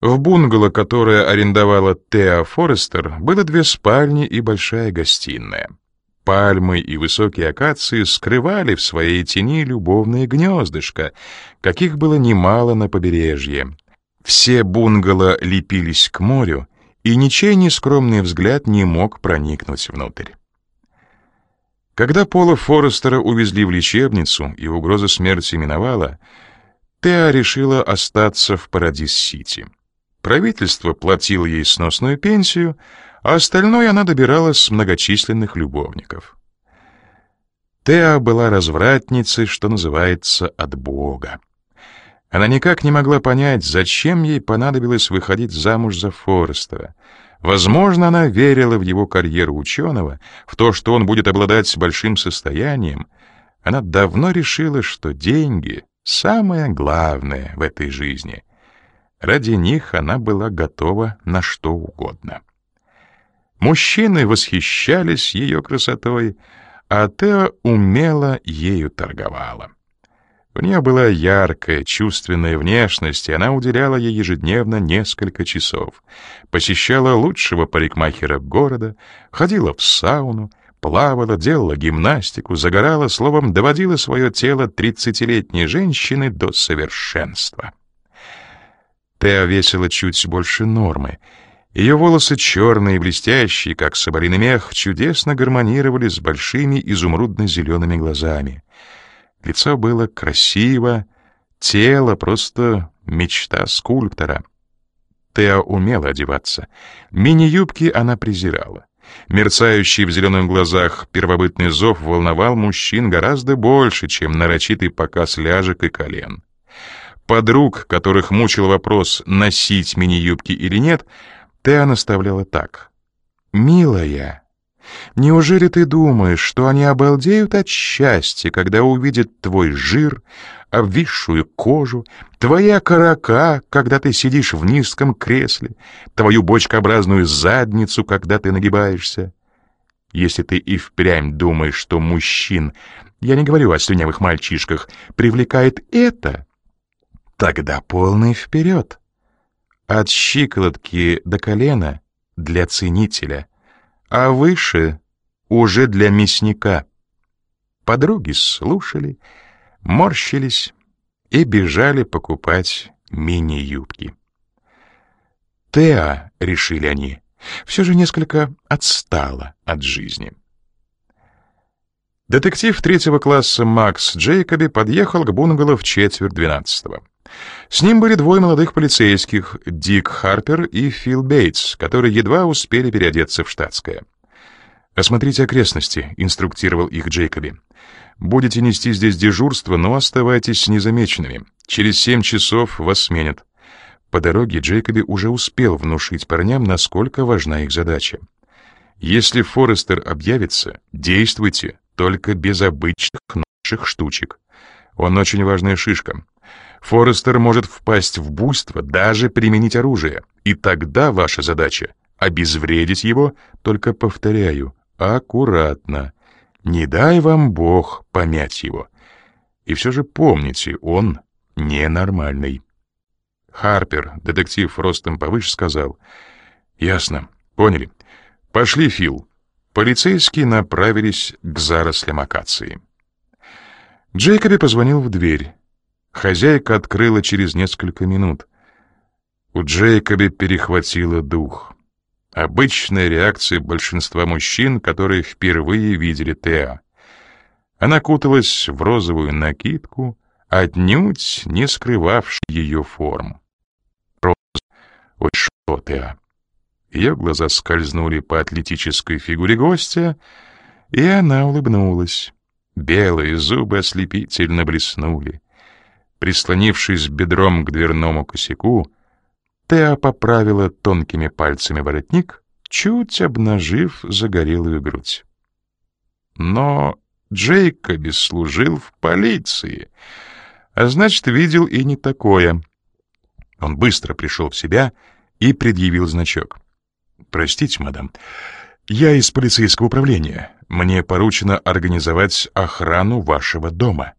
В бунгало, которое арендовала Теа Форестер, было две спальни и большая гостиная. Пальмы и высокие акации скрывали в своей тени любовные гнездышко, каких было немало на побережье. Все бунгало лепились к морю, и ничей нескромный взгляд не мог проникнуть внутрь. Когда Пола Форестера увезли в лечебницу и угроза смерти миновала, Теа решила остаться в Парадис-Сити. Правительство платило ей сносную пенсию — а остальное она добирала с многочисленных любовников. Теа была развратницей, что называется, от Бога. Она никак не могла понять, зачем ей понадобилось выходить замуж за Форестера. Возможно, она верила в его карьеру ученого, в то, что он будет обладать большим состоянием. Она давно решила, что деньги — самое главное в этой жизни. Ради них она была готова на что угодно. Мужчины восхищались ее красотой, а Тео умело ею торговала. У нее была яркая, чувственная внешность, и она уделяла ей ежедневно несколько часов. Посещала лучшего парикмахера города, ходила в сауну, плавала, делала гимнастику, загорала, словом, доводила свое тело тридцатилетней женщины до совершенства. Тео весила чуть больше нормы — ее волосы черные и блестящие, как соболиный мех, чудесно гармонировали с большими изумрудно-зелеными глазами. Лицо было красиво, тело просто мечта скульптора. Теа умела одеваться. Мини-юбки она презирала. Мерцающий в зеленых глазах первобытный зов волновал мужчин гораздо больше, чем нарочитый показ ляжек и колен. Подруг, которых мучил вопрос, носить мини-юбки или нет, Теа наставляла так. «Милая, неужели ты думаешь, что они обалдеют от счастья, когда увидят твой жир, обвисшую кожу, твои окорока, когда ты сидишь в низком кресле, твою бочкообразную задницу, когда ты нагибаешься? Если ты и впрямь думаешь, что мужчин, я не говорю о слюнявых мальчишках, привлекает это, тогда полный вперед!» От щиколотки до колена для ценителя, а выше уже для мясника. Подруги слушали, морщились и бежали покупать мини-юбки. Теа, решили они, все же несколько отстала от жизни. Детектив третьего класса Макс Джейкоби подъехал к бунгало в четверть двенадцатого. С ним были двое молодых полицейских, Дик Харпер и Фил Бейтс, которые едва успели переодеться в штатское. «Осмотрите окрестности», — инструктировал их Джейкоби. «Будете нести здесь дежурство, но оставайтесь незамеченными. Через семь часов вас сменят». По дороге Джейкоби уже успел внушить парням, насколько важна их задача. «Если Форестер объявится, действуйте, только без обычных наших штучек. Он очень важная шишка. Форестер может впасть в буйство, даже применить оружие. И тогда ваша задача — обезвредить его, только повторяю, аккуратно. Не дай вам Бог помять его. И все же помните, он ненормальный. Харпер, детектив ростом повыше, сказал. «Ясно, поняли. Пошли, Фил». Полицейские направились к зарослям акации. Джейкоби позвонил в дверь. Хозяйка открыла через несколько минут. У Джейкоби перехватило дух. Обычная реакция большинства мужчин, которые впервые видели Теа. Она куталась в розовую накидку, отнюдь не скрывавшую ее форму. Роза, ой, что Теа. Ее глаза скользнули по атлетической фигуре гостя, и она улыбнулась. Белые зубы ослепительно блеснули. Прислонившись бедром к дверному косяку, Теа поправила тонкими пальцами воротник, чуть обнажив загорелую грудь. Но Джейкоби служил в полиции, а значит, видел и не такое. Он быстро пришел в себя и предъявил значок. «Простите, мадам, я из полицейского управления. Мне поручено организовать охрану вашего дома».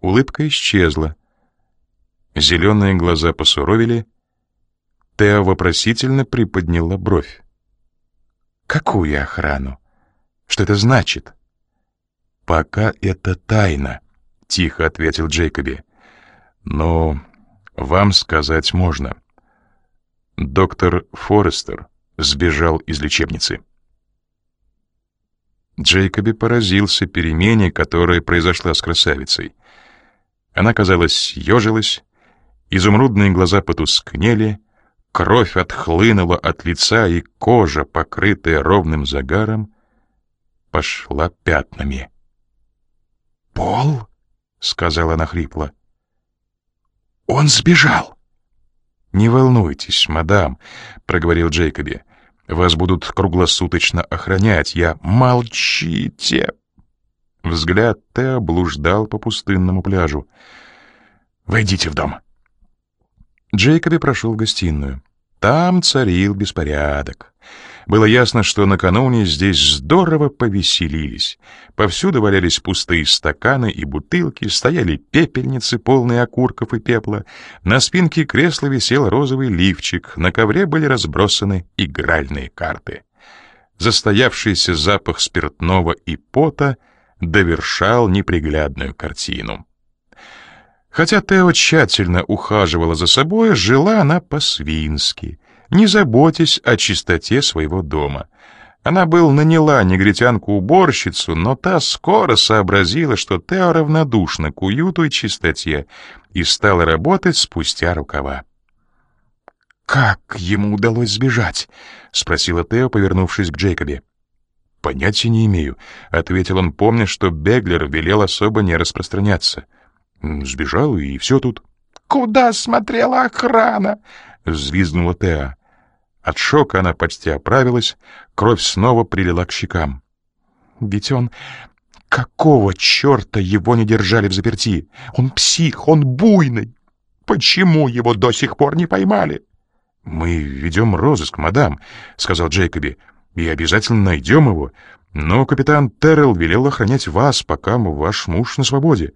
Улыбка исчезла. Зеленые глаза посуровили. Тео вопросительно приподняла бровь. «Какую охрану? Что это значит?» «Пока это тайна», — тихо ответил Джейкоби. «Но вам сказать можно. Доктор Форестер сбежал из лечебницы». Джейкоби поразился перемене, которая произошла с красавицей. Она, казалось, ежилась, изумрудные глаза потускнели, кровь отхлынула от лица, и кожа, покрытая ровным загаром, пошла пятнами. «Пол?» — сказала она хрипло. «Он сбежал!» «Не волнуйтесь, мадам», — проговорил Джейкоби. «Вас будут круглосуточно охранять. Я... Молчите!» Взгляд Тео блуждал по пустынному пляжу. «Войдите в дом». Джейкоби прошел в гостиную. Там царил беспорядок. Было ясно, что накануне здесь здорово повеселились. Повсюду валялись пустые стаканы и бутылки, стояли пепельницы, полные окурков и пепла. На спинке кресла висел розовый лифчик, на ковре были разбросаны игральные карты. Застоявшийся запах спиртного и пота довершал неприглядную картину. Хотя Тео тщательно ухаживала за собой, жила она по-свински, не заботясь о чистоте своего дома. Она был наняла негритянку-уборщицу, но та скоро сообразила, что Тео равнодушна к уюту и чистоте, и стала работать спустя рукава. «Как ему удалось сбежать?» — спросила Тео, повернувшись к Джейкобе. «Понятия не имею», — ответил он, помня, что Беглер велел особо не распространяться. Сбежал, и все тут. «Куда смотрела охрана?» — взвизгнула Теа. От шока она почти оправилась, кровь снова прилила к щекам. «Ведь он... Какого черта его не держали в заперти? Он псих, он буйный! Почему его до сих пор не поймали?» «Мы ведем розыск, мадам», — сказал Джейкоби, — «и обязательно найдем его. Но капитан Террелл велел охранять вас, пока ваш муж на свободе».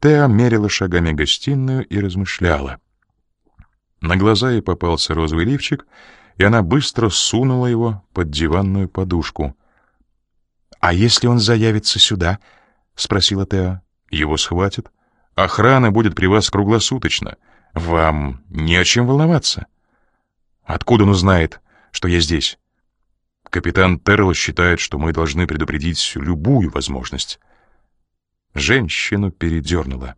Теа мерила шагами гостиную и размышляла. На глаза ей попался розовый лифчик, и она быстро сунула его под диванную подушку. «А если он заявится сюда?» — спросила Теа. «Его схватят. Охрана будет при вас круглосуточно. Вам не о чем волноваться. Откуда он узнает, что я здесь?» Капитан Террелл считает, что мы должны предупредить любую возможность. Женщину передернуло.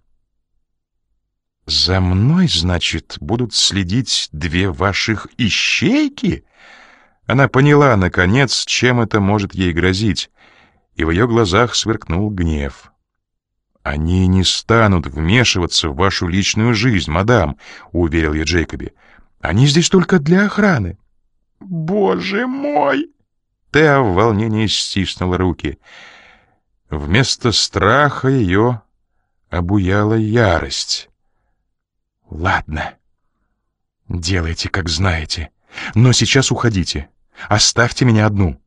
«За мной, значит, будут следить две ваших ищейки?» Она поняла, наконец, чем это может ей грозить, и в ее глазах сверкнул гнев. «Они не станут вмешиваться в вашу личную жизнь, мадам», — уверил я Джейкоби. «Они здесь только для охраны». «Боже мой!» Теа в волнении стиснула руки — Вместо страха ее обуяла ярость. «Ладно, делайте, как знаете, но сейчас уходите. Оставьте меня одну».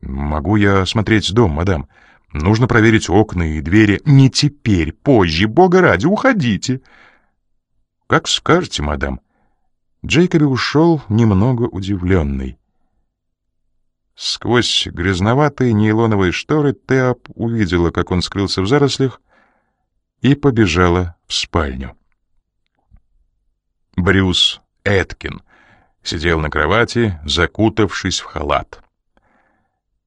«Могу я осмотреть дом, мадам? Нужно проверить окна и двери. Не теперь, позже, бога ради, уходите». «Как скажете, мадам». Джейкоби ушел немного удивленный. Сквозь грязноватые нейлоновые шторы Теап увидела, как он скрылся в зарослях, и побежала в спальню. Брюс Эткин сидел на кровати, закутавшись в халат.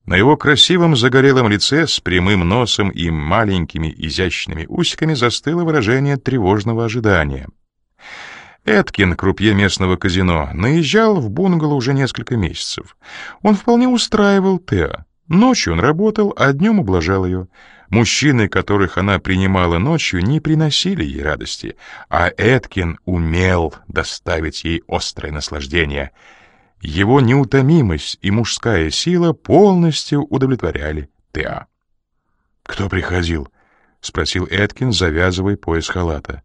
На его красивом загорелом лице с прямым носом и маленькими изящными усиками застыло выражение тревожного ожидания — Эткин, крупье местного казино, наезжал в бунгало уже несколько месяцев. Он вполне устраивал Теа. Ночью он работал, а днем ублажал ее. Мужчины, которых она принимала ночью, не приносили ей радости, а Эткин умел доставить ей острое наслаждение. Его неутомимость и мужская сила полностью удовлетворяли Теа. «Кто приходил?» — спросил Эткин, завязывая пояс халата.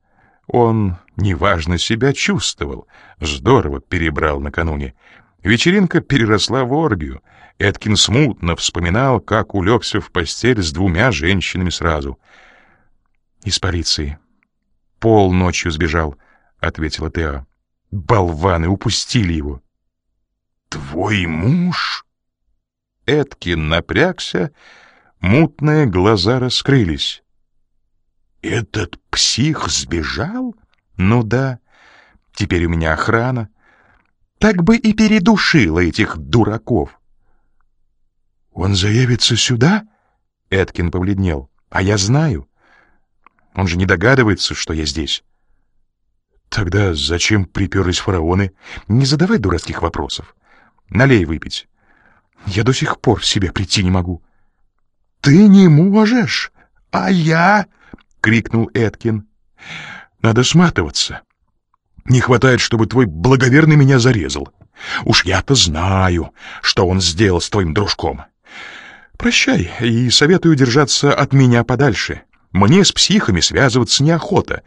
Он неважно себя чувствовал, здорово перебрал накануне. Вечеринка переросла в оргию. Эткин смутно вспоминал, как улегся в постель с двумя женщинами сразу. Из полиции. Пол ночью сбежал», — ответила Тео. «Болваны, упустили его». «Твой муж?» Эткин напрягся, мутные глаза раскрылись. «Этот псих сбежал?» «Ну да. Теперь у меня охрана. Так бы и передушила этих дураков». «Он заявится сюда?» Эткин побледнел. «А я знаю. Он же не догадывается, что я здесь». «Тогда зачем приперлись фараоны? Не задавай дурацких вопросов. Налей выпить. Я до сих пор в себя прийти не могу». «Ты не можешь, а я...» — крикнул Эткин. «Надо сматываться. Не хватает, чтобы твой благоверный меня зарезал. Уж я-то знаю, что он сделал с твоим дружком. Прощай и советую держаться от меня подальше. Мне с психами связываться неохота.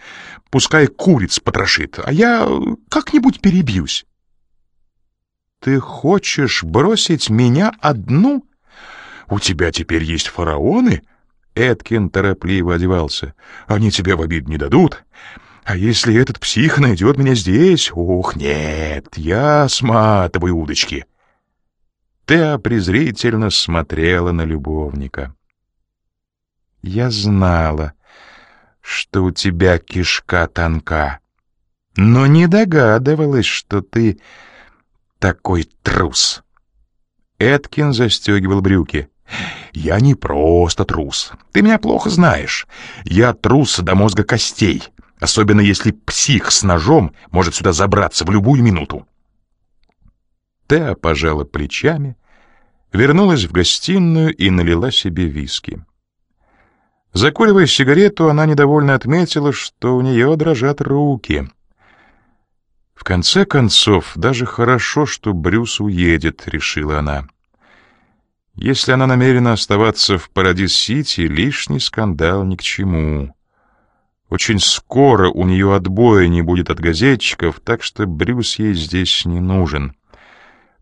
Пускай куриц потрошит, а я как-нибудь перебьюсь». «Ты хочешь бросить меня одну?» «У тебя теперь есть фараоны?» Эткин торопливо одевался. «Они тебе в обид не дадут. А если этот псих найдет меня здесь? Ох, нет, я сматываю удочки». Теа презрительно смотрела на любовника. «Я знала, что у тебя кишка тонка, но не догадывалась, что ты такой трус». Эткин застегивал брюки. «Я не просто трус. Ты меня плохо знаешь. Я трус до мозга костей, особенно если псих с ножом может сюда забраться в любую минуту». Теа пожала плечами, вернулась в гостиную и налила себе виски. Закуривая сигарету, она недовольно отметила, что у нее дрожат руки. В конце концов, даже хорошо, что Брюс уедет, решила она. Если она намерена оставаться в Парадис-Сити, лишний скандал ни к чему. Очень скоро у нее отбоя не будет от газетчиков, так что Брюс ей здесь не нужен.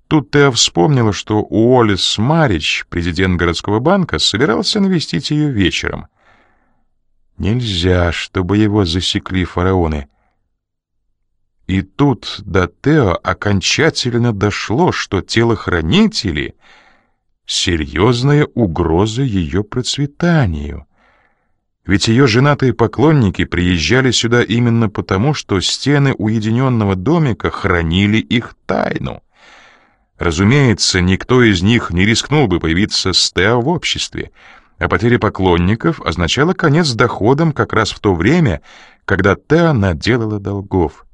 Тут Теа вспомнила, что Уоллес Марич, президент городского банка, собирался навестить ее вечером. Нельзя, чтобы его засекли фараоны. И тут до Тео окончательно дошло, что телохранители — серьезная угроза ее процветанию. Ведь ее женатые поклонники приезжали сюда именно потому, что стены уединенного домика хранили их тайну. Разумеется, никто из них не рискнул бы появиться с Тео в обществе, а потеря поклонников означала конец доходам как раз в то время, когда Тео наделала долгов.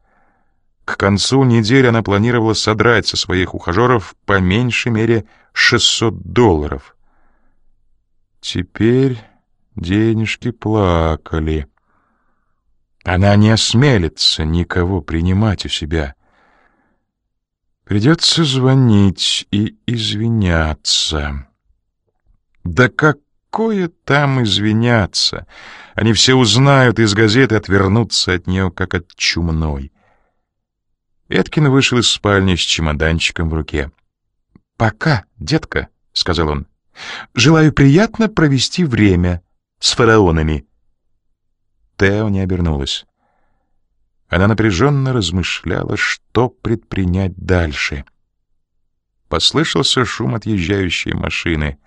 К концу недели она планировала содрать со своих ухажеров по меньшей мере 600 долларов. Теперь денежки плакали. Она не осмелится никого принимать у себя. Придется звонить и извиняться. Да какое там извиняться? Они все узнают из газеты и отвернутся от нее, как от чумной. Эткин вышел из спальни с чемоданчиком в руке. «Пока, детка», — сказал он. «Желаю приятно провести время с фараонами». Тео не обернулась. Она напряженно размышляла, что предпринять дальше. Послышался шум отъезжающей машины.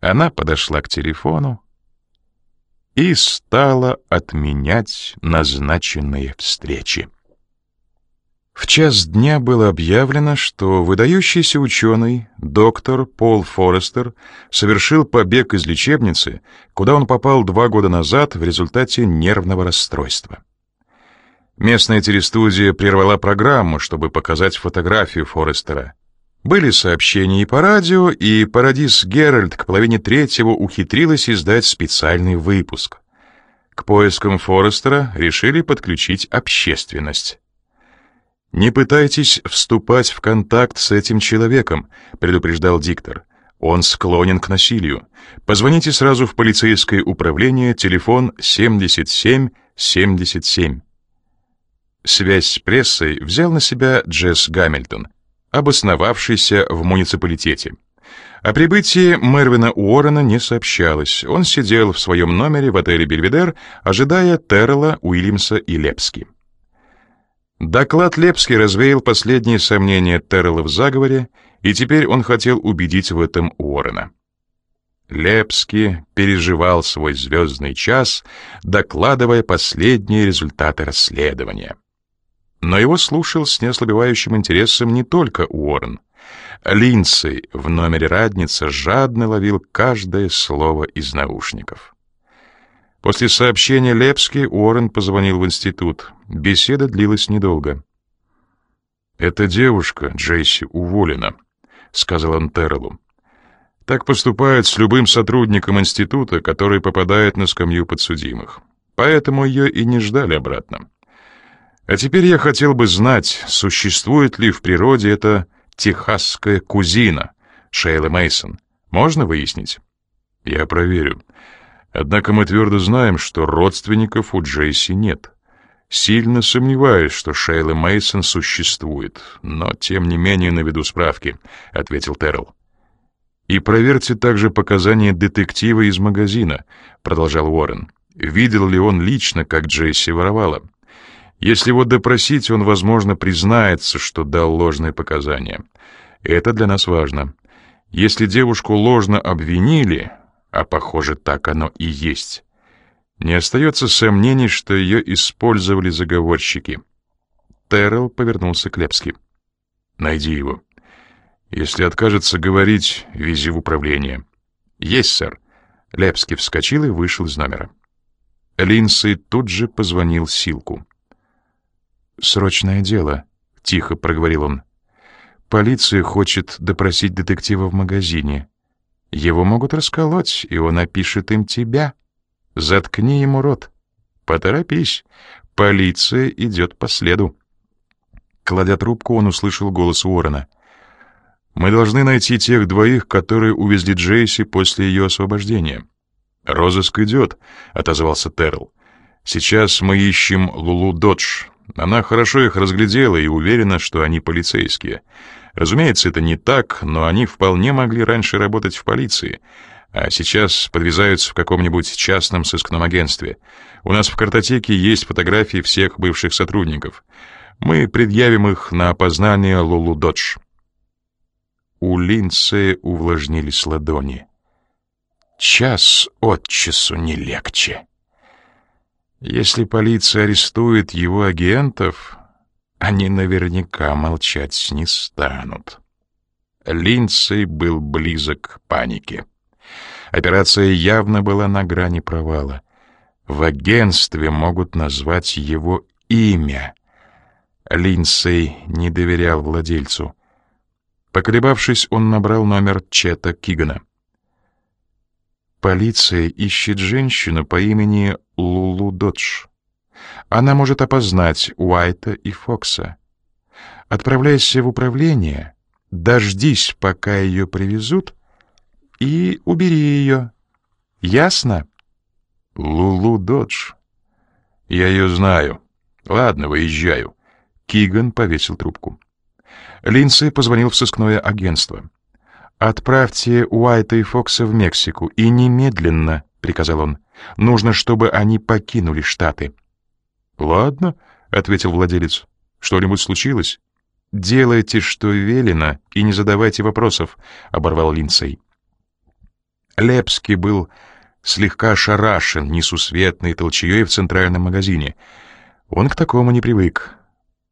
Она подошла к телефону и стала отменять назначенные встречи. В час дня было объявлено, что выдающийся ученый, доктор Пол Форестер, совершил побег из лечебницы, куда он попал два года назад в результате нервного расстройства. Местная телестудия прервала программу, чтобы показать фотографию Форестера. Были сообщения и по радио, и Парадис Геральт к половине третьего ухитрилась издать специальный выпуск. К поискам Форестера решили подключить общественность. «Не пытайтесь вступать в контакт с этим человеком», — предупреждал диктор. «Он склонен к насилию. Позвоните сразу в полицейское управление, телефон 7777». Связь с прессой взял на себя Джесс Гамильтон, обосновавшийся в муниципалитете. О прибытии Мервина Уоррена не сообщалось. Он сидел в своем номере в отеле «Бельведер», ожидая Террелла, Уильямса и Лепски. Доклад Лепский развеял последние сомнения Террелла в заговоре, и теперь он хотел убедить в этом Уоррена. Лепский переживал свой звездный час, докладывая последние результаты расследования. Но его слушал с неослабевающим интересом не только Уоррен. Линдсей в номере радница жадно ловил каждое слово из наушников. После сообщения Лепски Уоррен позвонил в институт. Беседа длилась недолго. «Эта девушка, Джейси, уволена», — сказал он Терреллу. Так поступают с любым сотрудником института, который попадает на скамью подсудимых. Поэтому ее и не ждали обратно. А теперь я хотел бы знать, существует ли в природе эта техасская кузина, Шейла Мейсон. Можно выяснить? Я проверю. Однако мы твердо знаем, что родственников у Джейси нет. Сильно сомневаюсь, что Шейла Мейсон существует, но тем не менее наведу справки, ответил Террell. И проверьте также показания детектива из магазина, продолжал Уоррен. Видел ли он лично, как Джейси воровала? Если его допросить, он, возможно, признается, что дал ложные показания. Это для нас важно. Если девушку ложно обвинили, а похоже, так оно и есть, не остается сомнений, что ее использовали заговорщики. Террell повернулся к Лепски. «Найди его». Если откажется говорить, вези в управление. Есть, сэр. Лепский вскочил и вышел из номера. Линдсей тут же позвонил Силку. «Срочное дело», — тихо проговорил он. «Полиция хочет допросить детектива в магазине. Его могут расколоть, и он опишет им тебя. Заткни ему рот. Поторопись. Полиция идет по следу». Кладя трубку, он услышал голос Уоррена. Мы должны найти тех двоих, которые увезли Джейси после ее освобождения. Розыск идет, отозвался Террell. Сейчас мы ищем Лулу Додж. Она хорошо их разглядела и уверена, что они полицейские. Разумеется, это не так, но они вполне могли раньше работать в полиции, а сейчас подвязаются в каком-нибудь частном сыскном агентстве. У нас в картотеке есть фотографии всех бывших сотрудников. Мы предъявим их на опознание Лулу Додж. У Линдсея увлажнились ладони. Час от часу не легче. Если полиция арестует его агентов, они наверняка молчать не станут. Линдсей был близок к панике. Операция явно была на грани провала. В агентстве могут назвать его имя. Линдсей не доверял владельцу. Поколебавшись, он набрал номер Чета Кигана. Полиция ищет женщину по имени Лулу Додж. Она может опознать Уайта и Фокса. Отправляйся в управление, дождись, пока ее привезут, и убери ее. Ясно? Лулу Додж. Я ее знаю. Ладно, выезжаю. Киган повесил трубку. Линдси позвонил в сыскное агентство. «Отправьте Уайта и Фокса в Мексику, и немедленно», — приказал он. «Нужно, чтобы они покинули Штаты». «Ладно», — ответил владелец. «Что-нибудь случилось?» «Делайте, что велено, и не задавайте вопросов», — оборвал Линдсей. Лепский был слегка ошарашен несусветной толчеей в центральном магазине. Он к такому не привык.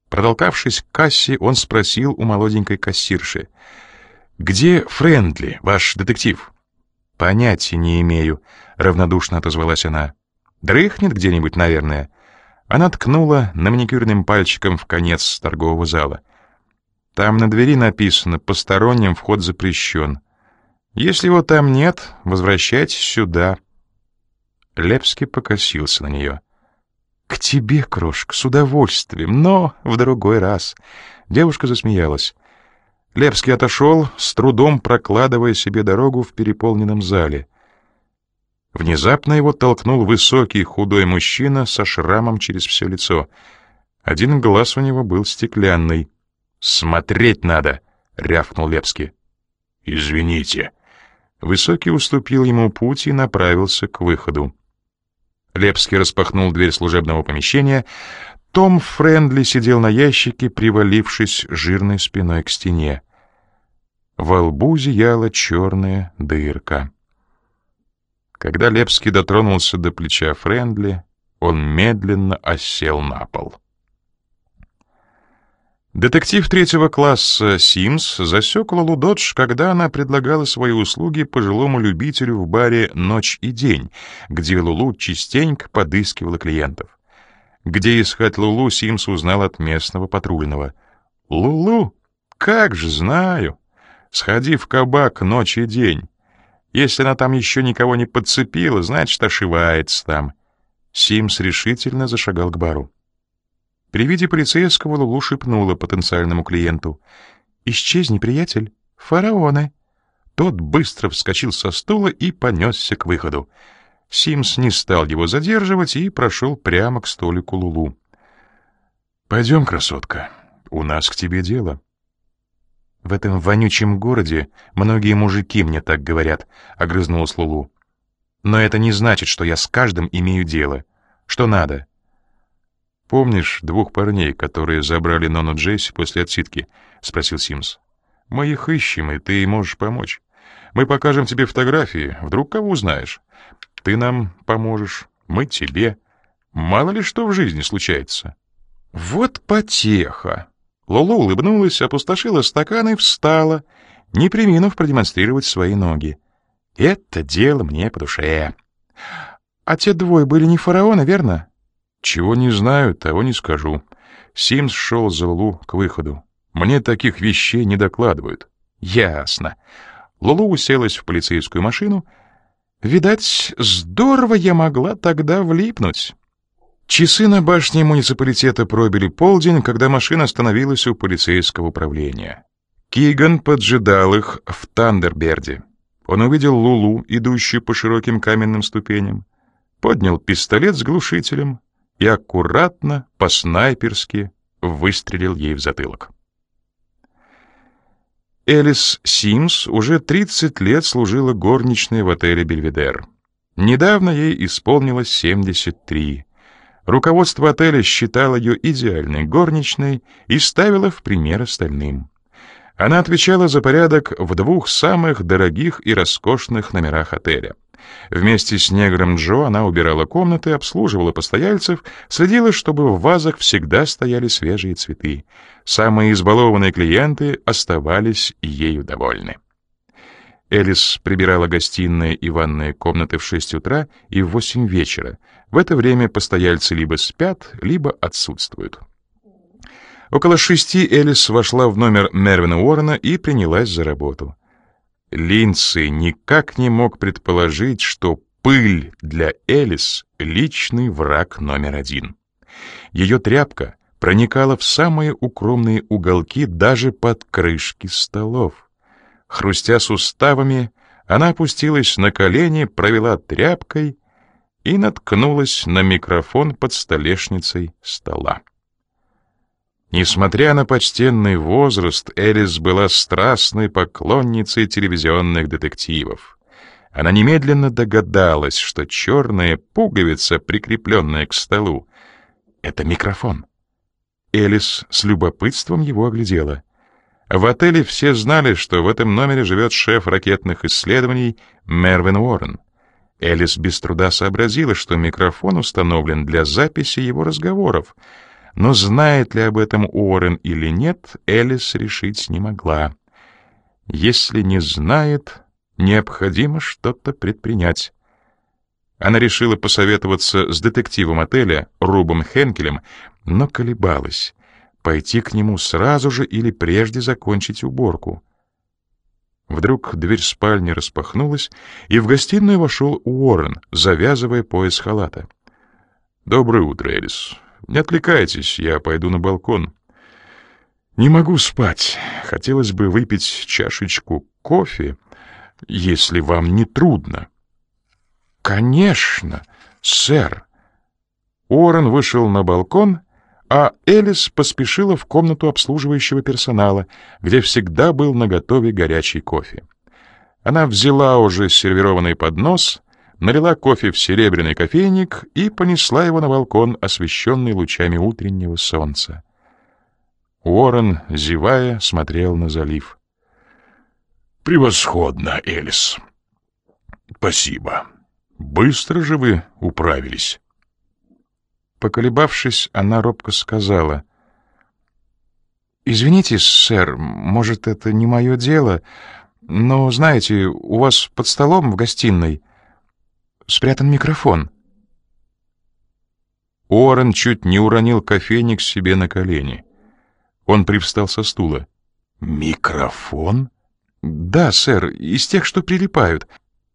Протолкавшись к кассе, он спросил у молоденькой кассирши. «Где Френдли, ваш детектив?» «Понятия не имею», — равнодушно отозвалась она. «Дрыхнет где-нибудь, наверное». Она ткнула на маникюрным пальчиком в конец торгового зала. «Там на двери написано «Посторонним вход запрещен». Если его там нет, возвращайтесь сюда». Лепский покосился на нее. «К тебе, крошка, с удовольствием, но в другой раз». Девушка засмеялась. Лепский отошел, с трудом прокладывая себе дорогу в переполненном зале. Внезапно его толкнул высокий худой мужчина со шрамом через все лицо. Один глаз у него был стеклянный. «Смотреть надо!» — рявкнул Лепский. «Извините», Высокий уступил ему путь и направился к выходу. Лепский распахнул дверь служебного помещения. Том Френдли сидел на ящике, привалившись жирной спиной к стене. Во лбу зияла черная дырка. Когда Лепский дотронулся до плеча Френдли, он медленно осел на пол. Детектив третьего класса Симс засек Лолу Додж, когда она предлагала свои услуги пожилому любителю в баре «Ночь и день», где Лулу частенько подыскивала клиентов. Где искать Лулу, Симс узнал от местного патрульного. «Лулу? Как же знаю! Сходи в кабак «Ночь и день». Если она там еще никого не подцепила, значит, ошивается там». Симс решительно зашагал к бару. При виде полицейского Лулу шепнула потенциальному клиенту. «Исчезни, приятель, фараоны!» Тот быстро вскочил со стула и понесся к выходу. Симс не стал его задерживать и прошел прямо к столику Лулу. «Пойдем, красотка, у нас к тебе дело». «В этом вонючем городе многие мужики мне так говорят», — огрызнулась Лулу. «Но это не значит, что я с каждым имею дело. Что надо?» «Помнишь двух парней, которые забрали Нону Джесси после отсидки?» — спросил Симс. «Мы их ищем, и ты можешь помочь. Мы покажем тебе фотографии, вдруг кого узнаешь. Ты нам поможешь, мы тебе. Мало ли что в жизни случается». «Вот потеха!» Лоло улыбнулась, опустошила стакан и встала, не приминув продемонстрировать свои ноги. «Это дело мне по душе». «А те двое были не фараоны, верно?» Чего не знаю, того не скажу. Симс шел за Лулу к выходу. Мне таких вещей не докладывают. Ясно. Лулу уселась в полицейскую машину. Видать, здорово я могла тогда влипнуть. Часы на башне муниципалитета пробили полдень, когда машина остановилась у полицейского управления. Киган поджидал их в Тандерберде. Он увидел Лулу, идущую по широким каменным ступеням, поднял пистолет с глушителем, и аккуратно, по-снайперски, выстрелил ей в затылок. Элис Симс уже 30 лет служила горничной в отеле «Бельведер». Недавно ей исполнилось 73. Руководство отеля считало ее идеальной горничной и ставило в пример остальным. Она отвечала за порядок в двух самых дорогих и роскошных номерах отеля — Вместе с негром Джо она убирала комнаты, обслуживала постояльцев, следила, чтобы в вазах всегда стояли свежие цветы. Самые избалованные клиенты оставались ею довольны. Элис прибирала гостиные и ванные комнаты в 6 утра и в 8 вечера. В это время постояльцы либо спят, либо отсутствуют. Около шести Элис вошла в номер Мервина Уоррена и принялась за работу. Линдси никак не мог предположить, что пыль для Элис — личный враг номер один. Ее тряпка проникала в самые укромные уголки даже под крышки столов. Хрустя суставами, она опустилась на колени, провела тряпкой и наткнулась на микрофон под столешницей стола. Несмотря на почтенный возраст, Элис была страстной поклонницей телевизионных детективов. Она немедленно догадалась, что черная пуговица, прикрепленная к столу, — это микрофон. Элис с любопытством его оглядела. В отеле все знали, что в этом номере живет шеф ракетных исследований Мервин Уоррен. Элис без труда сообразила, что микрофон установлен для записи его разговоров — но знает ли об этом Уоррен или нет, Элис решить не могла. Если не знает, необходимо что-то предпринять. Она решила посоветоваться с детективом отеля Рубом Хенкелем, но колебалась, пойти к нему сразу же или прежде закончить уборку. Вдруг дверь спальни распахнулась, и в гостиную вошел Уоррен, завязывая пояс халата. «Доброе утро, Элис. Не отвлекайтесь, я пойду на балкон. Не могу спать. Хотелось бы выпить чашечку кофе, если вам не трудно. Конечно, сэр. Уоррен вышел на балкон, а Элис поспешила в комнату обслуживающего персонала, где всегда был наготове горячий кофе. Она взяла уже сервированный поднос, налила кофе в серебряный кофейник и понесла его на балкон, освещенный лучами утреннего солнца. Уоррен, зевая, смотрел на залив. «Превосходно, Элис. Спасибо. Быстро же вы управились». Поколебавшись, она робко сказала. «Извините, сэр, может, это не мое дело, но, знаете, у вас под столом в гостиной спрятан микрофон». Уоррен чуть не уронил кофейник себе на колени. Он привстал со стула. «Микрофон?» «Да, сэр, из тех, что прилипают».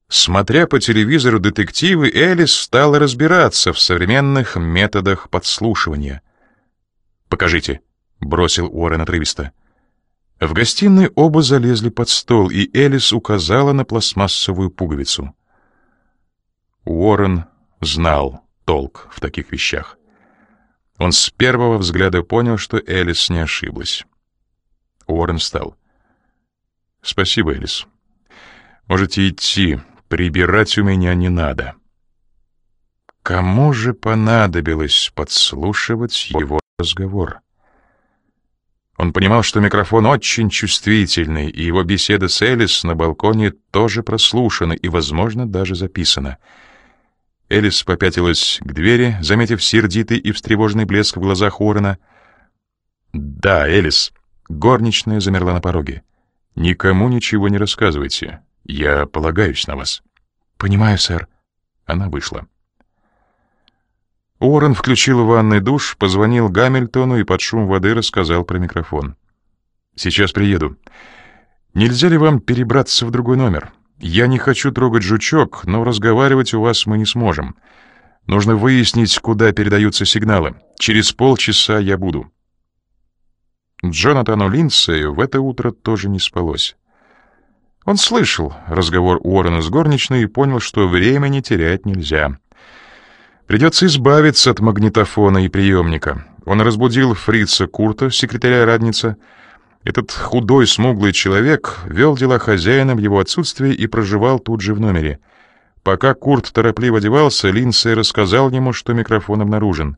Смотря по телевизору детективы, Элис стала разбираться в современных методах подслушивания. «Покажите», — бросил Уоррен отрывисто. В гостиной оба залезли под стол, и Элис указала на пластмассовую пуговицу. Уоррен знал толк в таких вещах. Он с первого взгляда понял, что Элис не ошиблась. Уоррен встал. «Спасибо, Элис. Можете идти. Прибирать у меня не надо». Кому же понадобилось подслушивать его разговор? Он понимал, что микрофон очень чувствительный, и его беседа с Элис на балконе тоже прослушана и, возможно, даже записана — Элис попятилась к двери, заметив сердитый и встревоженный блеск в глазах Уоррена. «Да, Элис». Горничная замерла на пороге. «Никому ничего не рассказывайте. Я полагаюсь на вас». «Понимаю, сэр». Она вышла. Уоррен включил ванный душ, позвонил Гамильтону и под шум воды рассказал про микрофон. «Сейчас приеду. Нельзя ли вам перебраться в другой номер?» Я не хочу трогать жучок, но разговаривать у вас мы не сможем. Нужно выяснить, куда передаются сигналы. Через полчаса я буду. Джонатану Линдсею в это утро тоже не спалось. Он слышал разговор Уоррена с горничной и понял, что времени терять нельзя. Придется избавиться от магнитофона и приемника. Он разбудил фрица Курта, секретаря радницы, этот худой, смуглый человек вел дела хозяина в его отсутствие и проживал тут же в номере. Пока Курт торопливо одевался, Линдсей рассказал ему, что микрофон обнаружен.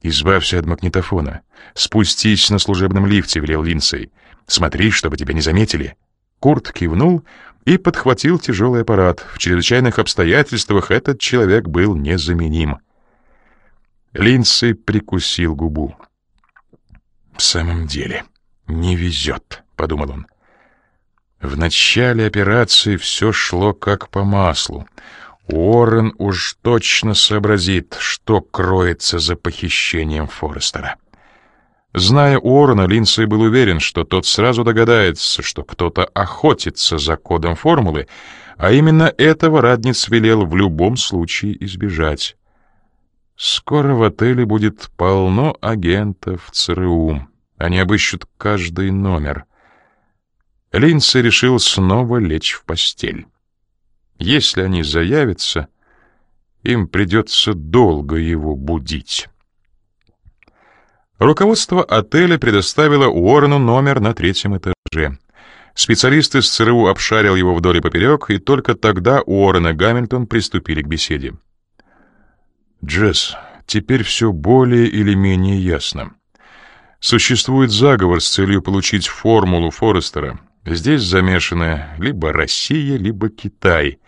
«Избавься от магнитофона. Спустись на служебном лифте», — велел Линдсей. «Смотри, чтобы тебя не заметили». Курт кивнул и подхватил тяжелый аппарат. В чрезвычайных обстоятельствах этот человек был незаменим. Линдсей прикусил губу. «В самом деле...» «Не везет», — подумал он. В начале операции все шло как по маслу. Уоррен уж точно сообразит, что кроется за похищением Форестера. Зная Уоррена, Линдсей был уверен, что тот сразу догадается, что кто-то охотится за кодом формулы, а именно этого Радниц велел в любом случае избежать. Скоро в отеле будет полно агентов ЦРУ. Они обыщут каждый номер. Линдси решил снова лечь в постель. Если они заявятся, им придется долго его будить. Руководство отеля предоставило Уоррену номер на третьем этаже. Специалисты из ЦРУ обшарил его вдоль и поперек, и только тогда Уоррен и Гамильтон приступили к беседе. «Джесс, теперь все более или менее ясно. Существует заговор с целью получить формулу Форестера. Здесь замешаны либо Россия, либо Китай.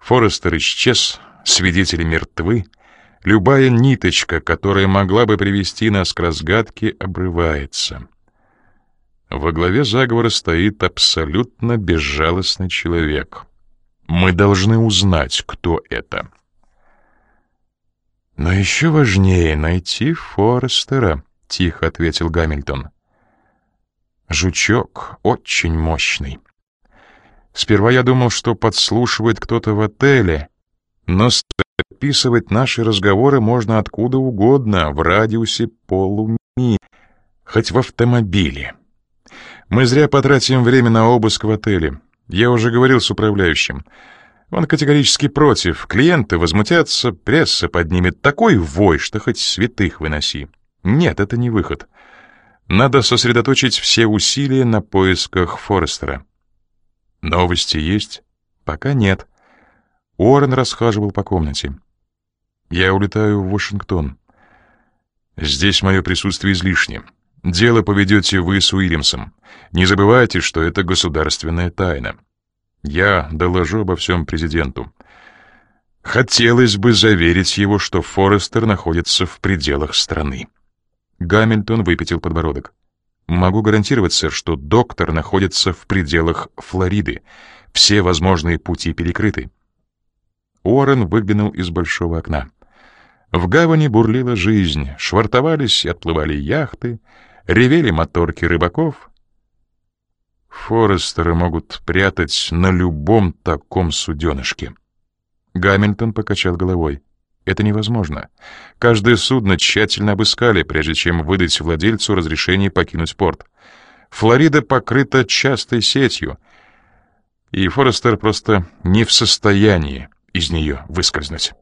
Форестер исчез, свидетели мертвы. Любая ниточка, которая могла бы привести нас к разгадке, обрывается. Во главе заговора стоит абсолютно безжалостный человек. Мы должны узнать, кто это. Но еще важнее найти Форестера. — тихо ответил Гамильтон. «Жучок очень мощный. Сперва я думал, что подслушивает кто-то в отеле, но записывать наши разговоры можно откуда угодно, в радиусе полуми, хоть в автомобиле. Мы зря потратим время на обыск в отеле. Я уже говорил с управляющим. Он категорически против. Клиенты возмутятся, пресса поднимет такой вой, что хоть святых выноси. Нет, это не выход. Надо сосредоточить все усилия на поисках Форестера. Новости есть? Пока нет. Уоррен расхаживал по комнате. Я улетаю в Вашингтон. Здесь мое присутствие излишне. Дело поведете вы с Уильямсом. Не забывайте, что это государственная тайна. Я доложу обо всем президенту. Хотелось бы заверить его, что Форестер находится в пределах страны. Гамильтон выпятил подбородок. Могу гарантировать, сэр, что доктор находится в пределах Флориды. Все возможные пути перекрыты. Уоррен выглянул из большого окна. В гавани бурлила жизнь, швартовались и отплывали яхты, ревели моторки рыбаков. Форестеры могут прятать на любом таком суденышке. Гамильтон покачал головой. Это невозможно. Каждое судно тщательно обыскали, прежде чем выдать владельцу разрешение покинуть порт. Флорида покрыта частой сетью, и Форестер просто не в состоянии из нее выскользнуть.